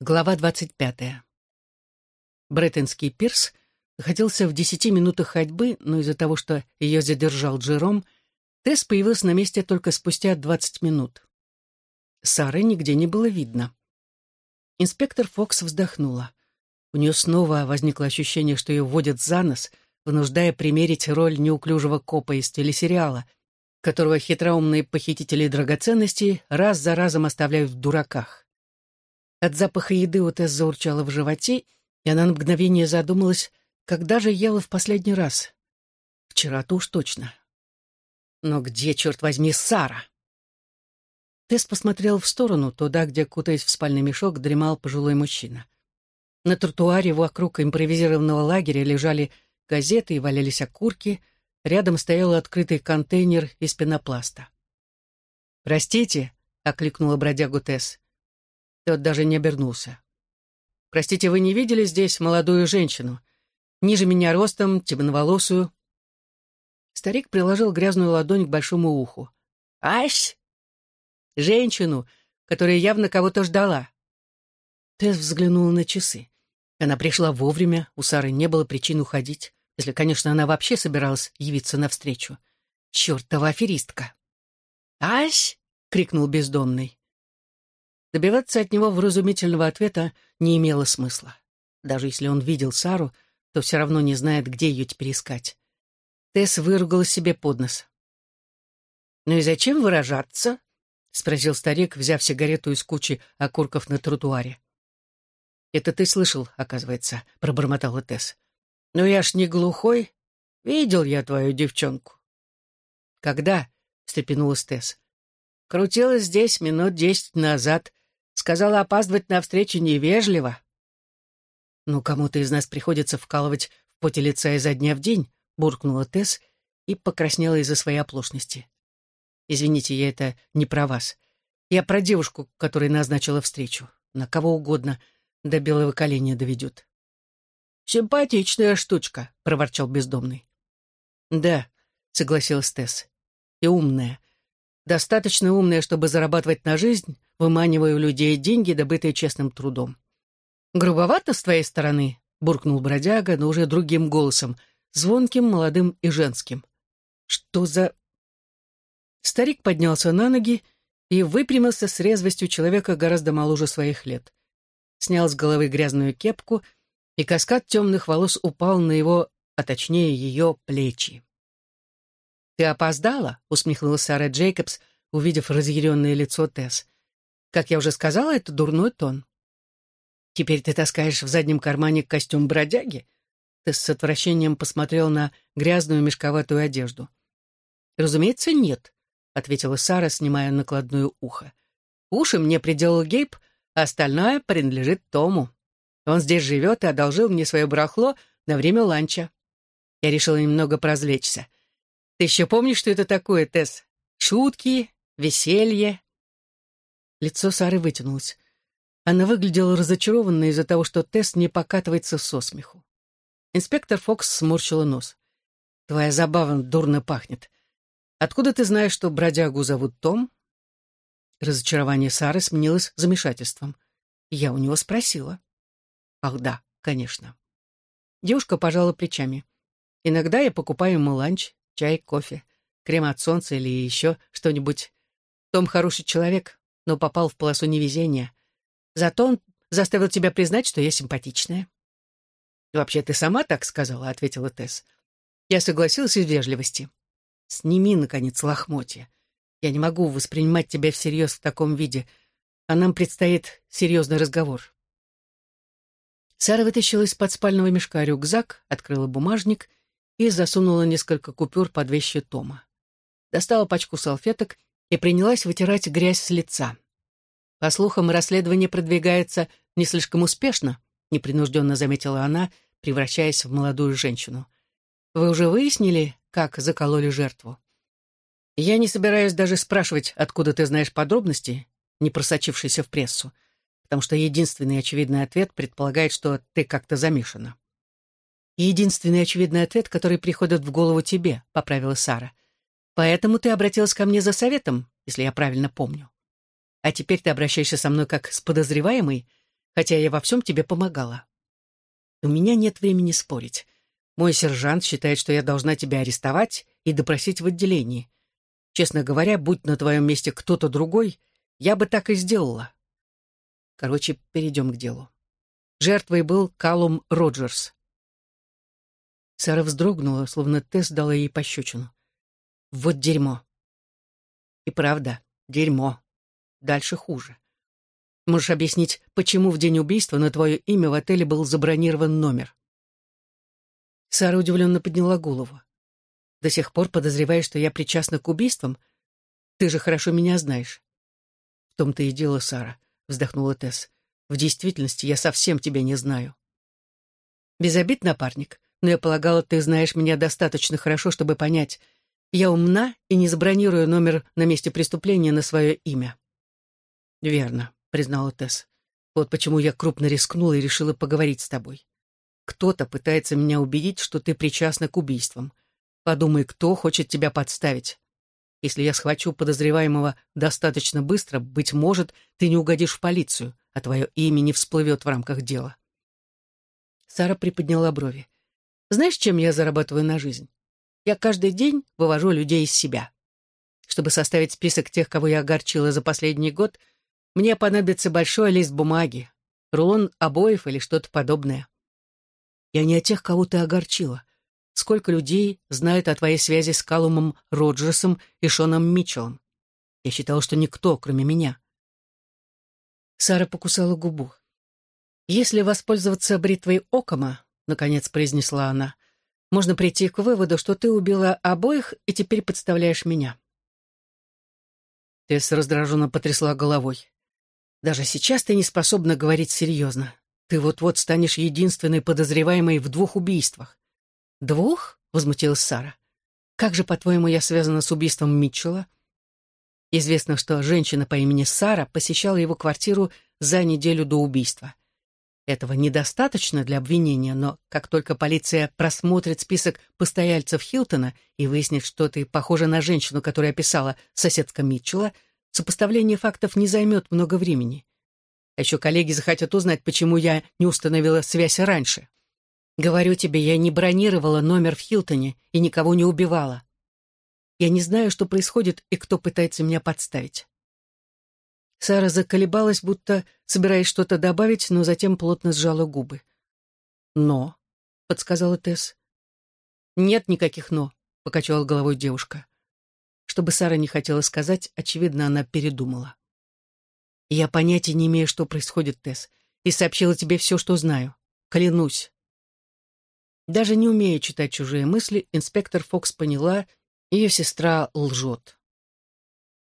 Глава двадцать пятая. Бреттонский пирс находился в десяти минутах ходьбы, но из-за того, что ее задержал Джером, Тесс появился на месте только спустя двадцать минут. Сары нигде не было видно. Инспектор Фокс вздохнула. У нее снова возникло ощущение, что ее вводят за нос, вынуждая примерить роль неуклюжего копа из телесериала, которого хитроумные похитители драгоценностей раз за разом оставляют в дураках. От запаха еды у Тесс заурчала в животе, и она на мгновение задумалась, когда же ела в последний раз. Вчера-то уж точно. Но где, черт возьми, Сара? Тесс посмотрел в сторону, туда, где, кутаясь в спальный мешок, дремал пожилой мужчина. На тротуаре вокруг импровизированного лагеря лежали газеты и валялись окурки, рядом стоял открытый контейнер из пенопласта. «Простите», — окликнула бродягу Тесс, тот даже не обернулся. «Простите, вы не видели здесь молодую женщину? Ниже меня ростом, темноволосую?» Старик приложил грязную ладонь к большому уху. «Ась!» «Женщину, которая явно кого-то ждала». Тесс взглянула на часы. Она пришла вовремя, у Сары не было причин уходить, если, конечно, она вообще собиралась явиться навстречу. Чертова аферистка. «Ась!» — крикнул бездомный. Добиваться от него вразумительного ответа не имело смысла. Даже если он видел Сару, то все равно не знает, где ее теперь искать. Тесс выругала себе под нос. «Ну и зачем выражаться?» — спросил старик, взяв сигарету из кучи окурков на тротуаре. «Это ты слышал, оказывается», — пробормотала Тесс. «Ну я ж не глухой. Видел я твою девчонку». «Когда?» — встрепенулась Тесс. «Крутилась здесь минут десять назад, Сказала, опаздывать на встречу невежливо. «Ну, кому-то из нас приходится вкалывать в поте лица изо дня в день», — буркнула Тесс и покраснела из-за своей оплошности. «Извините, я это не про вас. Я про девушку, которая назначила встречу. На кого угодно до белого коленя доведет». «Симпатичная штучка», — проворчал бездомный. «Да», — согласилась Тесс. «И умная. Достаточно умная, чтобы зарабатывать на жизнь, выманивая у людей деньги, добытые честным трудом. «Грубовато с твоей стороны», — буркнул бродяга, но уже другим голосом, звонким, молодым и женским. «Что за...» Старик поднялся на ноги и выпрямился с резвостью человека гораздо моложе своих лет. Снял с головы грязную кепку, и каскад темных волос упал на его, а точнее ее, плечи. «Ты опоздала?» — усмехнулась Сара Джейкобс, увидев разъяренное лицо Тесс. Как я уже сказала, это дурной тон. Теперь ты таскаешь в заднем кармане костюм бродяги? Ты с отвращением посмотрел на грязную мешковатую одежду. Разумеется, нет, ответила Сара, снимая накладное ухо. Уши мне приделал Гейб, а остальное принадлежит Тому. Он здесь живет и одолжил мне свое барахло на время ланча. Я решила немного поразвлечься. Ты еще помнишь, что это такое, Тесс? Шутки, веселье, Лицо Сары вытянулось. Она выглядела разочарованной из-за того, что тест не покатывается со смеху. Инспектор Фокс сморщила нос. «Твоя забава дурно пахнет. Откуда ты знаешь, что бродягу зовут Том?» Разочарование Сары сменилось замешательством. Я у него спросила. «Ах да, конечно». Девушка пожала плечами. «Иногда я покупаю ему ланч, чай, кофе, крем от солнца или еще что-нибудь. Том хороший человек, но попал в полосу невезения. Зато он заставил тебя признать, что я симпатичная». «Вообще, ты сама так сказала», — ответила Тесс. Я согласилась из вежливости. «Сними, наконец, лохмотья. Я не могу воспринимать тебя всерьез в таком виде, а нам предстоит серьезный разговор». Сара вытащила из-под спального мешка рюкзак, открыла бумажник и засунула несколько купюр под вещи Тома. Достала пачку салфеток и принялась вытирать грязь с лица. По слухам, расследование продвигается не слишком успешно, непринужденно заметила она, превращаясь в молодую женщину. Вы уже выяснили, как закололи жертву? Я не собираюсь даже спрашивать, откуда ты знаешь подробности, не просочившиеся в прессу, потому что единственный очевидный ответ предполагает, что ты как-то замешана. единственный очевидный ответ, который приходит в голову тебе, поправила Сара. Поэтому ты обратилась ко мне за советом, если я правильно помню. А теперь ты обращаешься со мной как с подозреваемой, хотя я во всем тебе помогала. У меня нет времени спорить. Мой сержант считает, что я должна тебя арестовать и допросить в отделении. Честно говоря, будь на твоем месте кто-то другой, я бы так и сделала. Короче, перейдем к делу. Жертвой был Калум Роджерс. Сара вздрогнула, словно Тесс дала ей пощечину. Вот дерьмо. И правда, дерьмо. Дальше хуже. Можешь объяснить, почему в день убийства на твое имя в отеле был забронирован номер? Сара удивленно подняла голову. До сих пор подозреваешь, что я причастна к убийствам? Ты же хорошо меня знаешь. В том-то и дело, Сара, вздохнула Тесс. В действительности я совсем тебя не знаю. Без обид, напарник, но я полагала, ты знаешь меня достаточно хорошо, чтобы понять, я умна и не забронирую номер на месте преступления на свое имя. Верно, признала Тесс. Вот почему я крупно рискнула и решила поговорить с тобой. Кто-то пытается меня убедить, что ты причастна к убийствам. Подумай, кто хочет тебя подставить. Если я схвачу подозреваемого достаточно быстро, быть может, ты не угодишь в полицию, а твое имя не всплывет в рамках дела. Сара приподняла брови. Знаешь, чем я зарабатываю на жизнь? Я каждый день вывожу людей из себя. Чтобы составить список тех, кого я огорчила за последний год, мне понадобится большой лист бумаги, рулон обоев или что-то подобное. Я не о тех, кого ты огорчила. Сколько людей знают о твоей связи с Калумом Роджерсом и Шоном Митчеллом? Я считал, что никто, кроме меня. Сара покусала губу. «Если воспользоваться бритвой Окома, наконец произнесла она, можно прийти к выводу, что ты убила обоих и теперь подставляешь меня. Тесс раздраженно потрясла головой. Даже сейчас ты не способна говорить серьезно. Ты вот-вот станешь единственной подозреваемой в двух убийствах. Двух? Возмутилась Сара. Как же, по-твоему, я связана с убийством Митчелла? Известно, что женщина по имени Сара посещала его квартиру за неделю до убийства. Этого недостаточно для обвинения, но как только полиция просмотрит список постояльцев Хилтона и выяснит, что ты похожа на женщину, которая описала соседка Митчелла, сопоставление фактов не займет много времени. А еще коллеги захотят узнать, почему я не установила связь раньше. Говорю тебе, я не бронировала номер в Хилтоне и никого не убивала. Я не знаю, что происходит и кто пытается меня подставить. Сара заколебалась, будто собираясь что-то добавить, но затем плотно сжала губы. «Но», — подсказала Тесс. «Нет никаких «но», — покачала головой девушка. Что бы Сара не хотела сказать, очевидно, она передумала. «Я понятия не имею, что происходит, Тесс, и сообщила тебе все, что знаю. Клянусь». Даже не умея читать чужие мысли, инспектор Фокс поняла, ее сестра лжет.